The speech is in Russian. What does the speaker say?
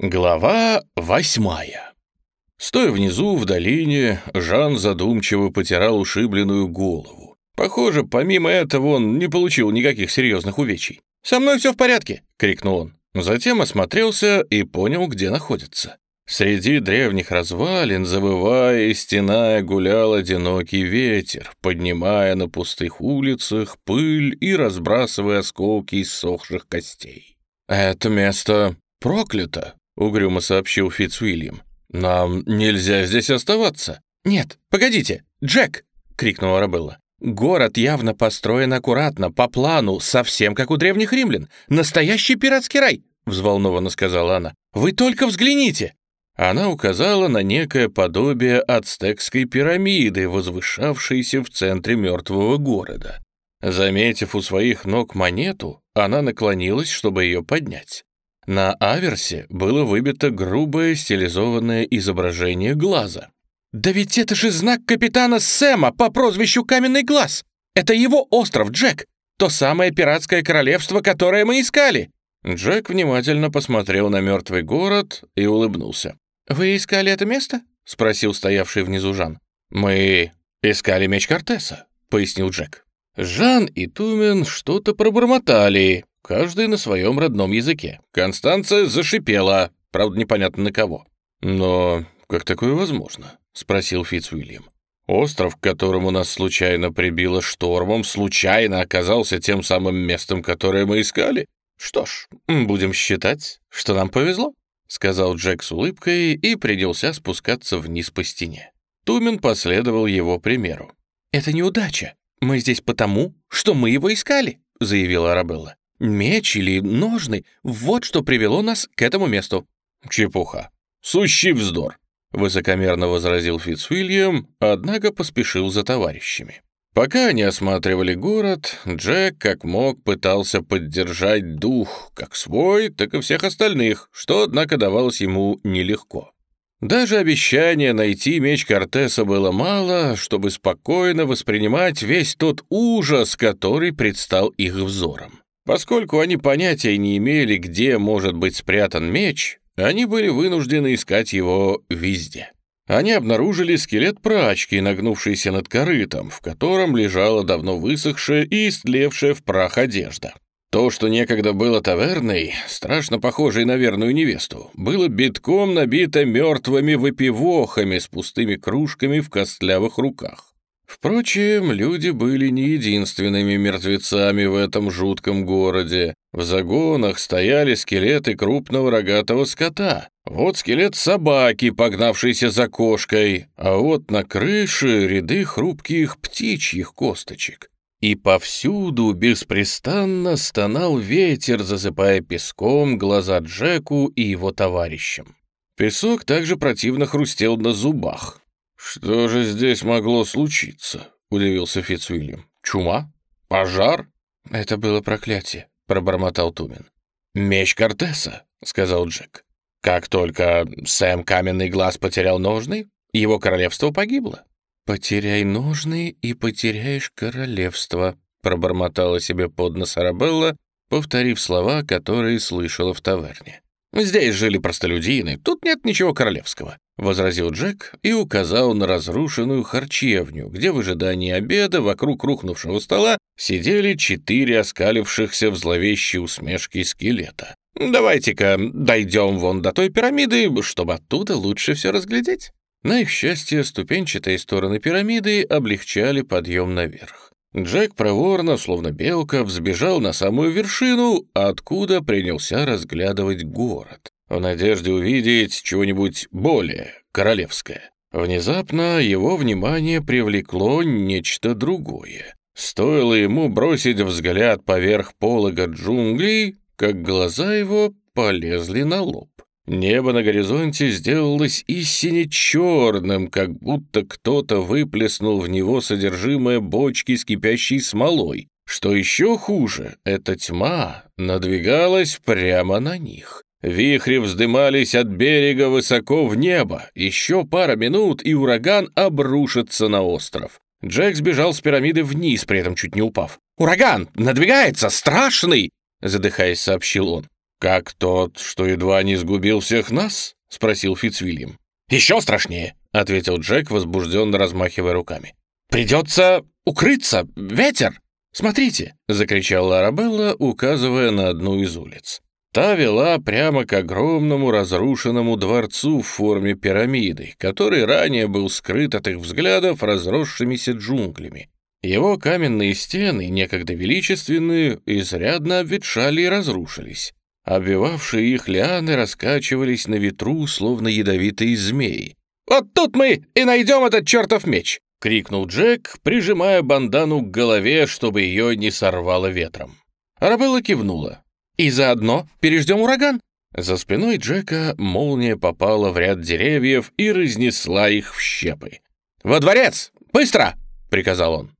Глава восьмая Стоя внизу, в долине, Жан задумчиво потирал ушибленную голову. Похоже, помимо этого он не получил никаких серьезных увечий. «Со мной все в порядке!» — крикнул он. Затем осмотрелся и понял, где находится. Среди древних развалин, завывая и стеная, гулял одинокий ветер, поднимая на пустых улицах пыль и разбрасывая осколки иссохших костей. «Это место проклято», — угрюмо сообщил Фицуильям. «Нам нельзя здесь оставаться». «Нет, погодите, Джек!» — крикнула Арабелла. «Город явно построен аккуратно, по плану, совсем как у древних римлян. Настоящий пиратский рай!» — взволнованно сказала она. «Вы только взгляните!» Она указала на некое подобие ацтекской пирамиды, возвышавшейся в центре мертвого города. Заметив у своих ног монету, она наклонилась, чтобы ее поднять. На аверсе было выбито грубое стилизованное изображение глаза. «Да ведь это же знак капитана Сэма по прозвищу Каменный Глаз! Это его остров, Джек! То самое пиратское королевство, которое мы искали!» Джек внимательно посмотрел на мертвый город и улыбнулся. «Вы искали это место?» — спросил стоявший внизу Жан. «Мы искали меч Кортеса», — пояснил Джек. Жан и Тумен что-то пробормотали, каждый на своем родном языке. Констанция зашипела, правда, непонятно на кого. «Но как такое возможно?» — спросил Фицуильям. «Остров, к которому нас случайно прибило штормом, случайно оказался тем самым местом, которое мы искали? Что ж, будем считать, что нам повезло», — сказал Джек с улыбкой и принялся спускаться вниз по стене. Тумен последовал его примеру. «Это неудача. Мы здесь потому, что мы его искали», — заявила Арабелла. Меч или ножны — вот что привело нас к этому месту». «Чепуха. Сущий вздор», — высокомерно возразил Фицуильям, однако поспешил за товарищами. Пока они осматривали город, Джек как мог пытался поддержать дух, как свой, так и всех остальных, что, однако, давалось ему нелегко. Даже обещание найти меч Кортеса было мало, чтобы спокойно воспринимать весь тот ужас, который предстал их взором. Поскольку они понятия не имели, где может быть спрятан меч, они были вынуждены искать его везде. Они обнаружили скелет прачки, нагнувшийся над корытом, в котором лежала давно высохшая и истлевшая в прах одежда. То, что некогда было таверной, страшно похожей на верную невесту, было битком набито мертвыми выпивохами с пустыми кружками в костлявых руках. Впрочем, люди были не единственными мертвецами в этом жутком городе. В загонах стояли скелеты крупного рогатого скота. Вот скелет собаки, погнавшейся за кошкой, а вот на крыше ряды хрупких птичьих косточек. И повсюду беспрестанно стонал ветер, засыпая песком глаза Джеку и его товарищам. Песок также противно хрустел на зубах. «Что же здесь могло случиться?» — удивился Фицуильям. «Чума? Пожар?» «Это было проклятие», — пробормотал Тумин. «Меч Кортеса», — сказал Джек. «Как только Сэм Каменный Глаз потерял ножны, его королевство погибло». «Потеряй ножны и потеряешь королевство», — пробормотала себе под нос Арабелла, повторив слова, которые слышала в таверне. «Здесь жили простолюдины, тут нет ничего королевского», — возразил Джек и указал на разрушенную харчевню, где в ожидании обеда вокруг рухнувшего стола сидели четыре оскалившихся в зловещей усмешке скелета. «Давайте-ка дойдем вон до той пирамиды, чтобы оттуда лучше все разглядеть». На их счастье, ступенчатые стороны пирамиды облегчали подъем наверх. Джек проворно, словно белка, взбежал на самую вершину, откуда принялся разглядывать город, в надежде увидеть чего-нибудь более королевское. Внезапно его внимание привлекло нечто другое. Стоило ему бросить взгляд поверх полога джунглей, как глаза его полезли на лоб. Небо на горизонте сделалось истине черным, как будто кто-то выплеснул в него содержимое бочки с кипящей смолой. Что еще хуже, эта тьма надвигалась прямо на них. Вихри вздымались от берега высоко в небо. Еще пара минут, и ураган обрушится на остров. Джек сбежал с пирамиды вниз, при этом чуть не упав. «Ураган! Надвигается! Страшный!» Задыхаясь, сообщил он. «Как тот, что едва не сгубил всех нас?» — спросил Фицвильям. «Еще страшнее», — ответил Джек, возбужденно размахивая руками. «Придется укрыться! Ветер! Смотрите!» — закричала Арабелла, указывая на одну из улиц. Та вела прямо к огромному разрушенному дворцу в форме пирамиды, который ранее был скрыт от их взглядов разросшимися джунглями. Его каменные стены, некогда величественные, изрядно обветшали и разрушились. Обвивавшие их лианы раскачивались на ветру, словно ядовитые змеи. «Вот тут мы и найдем этот чертов меч!» — крикнул Джек, прижимая бандану к голове, чтобы ее не сорвало ветром. Арабелла кивнула. «И заодно переждем ураган!» За спиной Джека молния попала в ряд деревьев и разнесла их в щепы. «Во дворец! Быстро!» — приказал он.